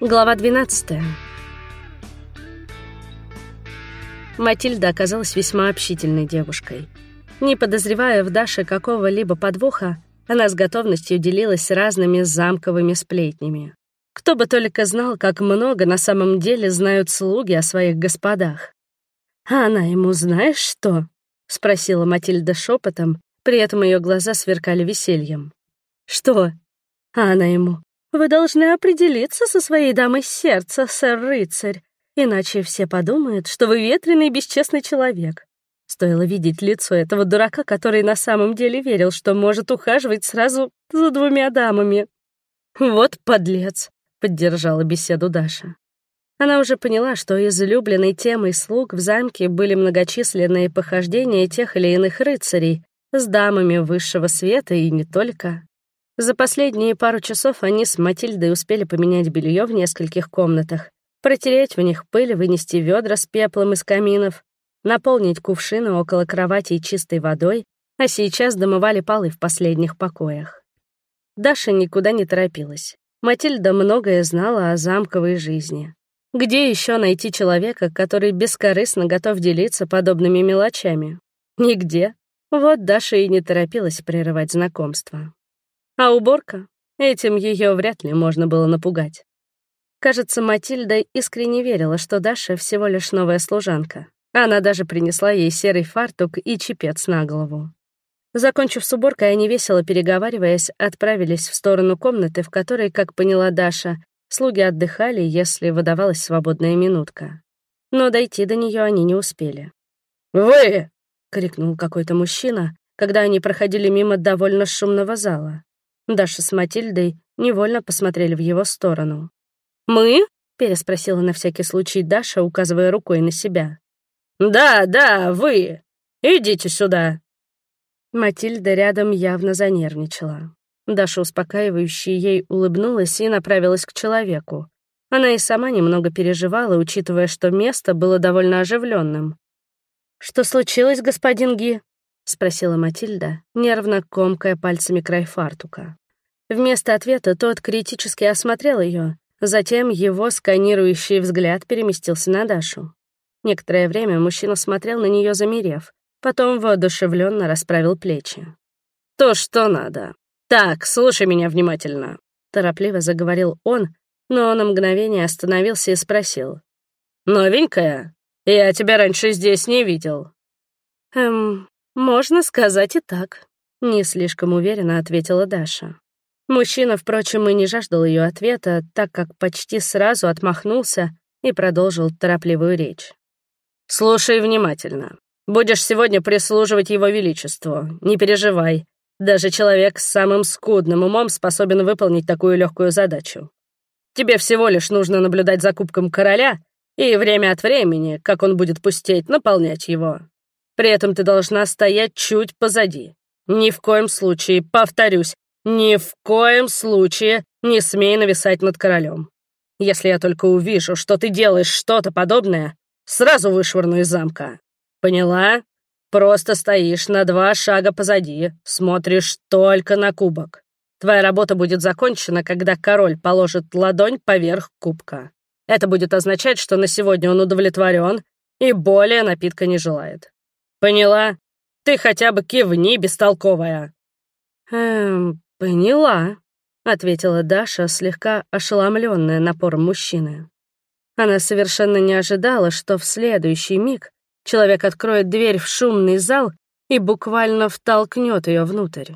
Глава 12. Матильда оказалась весьма общительной девушкой. Не подозревая в Даше какого-либо подвоха, она с готовностью делилась разными замковыми сплетнями. Кто бы только знал, как много на самом деле знают слуги о своих господах. «А она ему знаешь что?» — спросила Матильда шепотом, при этом ее глаза сверкали весельем. «Что?» А она ему. «Вы должны определиться со своей дамой сердца, сэр-рыцарь, иначе все подумают, что вы ветреный бесчестный человек». Стоило видеть лицо этого дурака, который на самом деле верил, что может ухаживать сразу за двумя дамами. «Вот подлец», — поддержала беседу Даша. Она уже поняла, что излюбленной темой слуг в замке были многочисленные похождения тех или иных рыцарей с дамами высшего света и не только. За последние пару часов они с Матильдой успели поменять белье в нескольких комнатах, протереть в них пыль, вынести ведра с пеплом из каминов, наполнить кувшины около кровати чистой водой, а сейчас домывали полы в последних покоях. Даша никуда не торопилась. Матильда многое знала о замковой жизни. Где еще найти человека, который бескорыстно готов делиться подобными мелочами? Нигде. Вот Даша и не торопилась прерывать знакомство. А уборка? Этим ее вряд ли можно было напугать. Кажется, Матильда искренне верила, что Даша всего лишь новая служанка. Она даже принесла ей серый фартук и чепец на голову. Закончив с уборкой, они весело переговариваясь, отправились в сторону комнаты, в которой, как поняла Даша, слуги отдыхали, если выдавалась свободная минутка. Но дойти до нее они не успели. «Вы!» — крикнул какой-то мужчина, когда они проходили мимо довольно шумного зала. Даша с Матильдой невольно посмотрели в его сторону. «Мы?» — переспросила на всякий случай Даша, указывая рукой на себя. «Да, да, вы! Идите сюда!» Матильда рядом явно занервничала. Даша, успокаивающе ей улыбнулась и направилась к человеку. Она и сама немного переживала, учитывая, что место было довольно оживленным. «Что случилось, господин Ги?» — спросила Матильда, нервно комкая пальцами край фартука. Вместо ответа тот критически осмотрел ее, затем его сканирующий взгляд переместился на Дашу. Некоторое время мужчина смотрел на нее, замерев, потом воодушевленно расправил плечи. «То, что надо. Так, слушай меня внимательно», — торопливо заговорил он, но на мгновение остановился и спросил. «Новенькая? Я тебя раньше здесь не видел». «Эм, «Можно сказать и так», — не слишком уверенно ответила Даша. Мужчина, впрочем, и не жаждал ее ответа, так как почти сразу отмахнулся и продолжил торопливую речь. «Слушай внимательно. Будешь сегодня прислуживать его величеству. Не переживай. Даже человек с самым скудным умом способен выполнить такую легкую задачу. Тебе всего лишь нужно наблюдать за кубком короля и время от времени, как он будет пустеть, наполнять его. При этом ты должна стоять чуть позади. Ни в коем случае, повторюсь, ни в коем случае не смей нависать над королем. Если я только увижу, что ты делаешь что-то подобное, сразу вышвырну из замка. Поняла? Просто стоишь на два шага позади, смотришь только на кубок. Твоя работа будет закончена, когда король положит ладонь поверх кубка. Это будет означать, что на сегодня он удовлетворен и более напитка не желает. Поняла? Ты хотя бы кивни, бестолковая. Эм, поняла, ответила Даша, слегка ошеломленная напором мужчины. Она совершенно не ожидала, что в следующий миг человек откроет дверь в шумный зал и буквально втолкнет ее внутрь.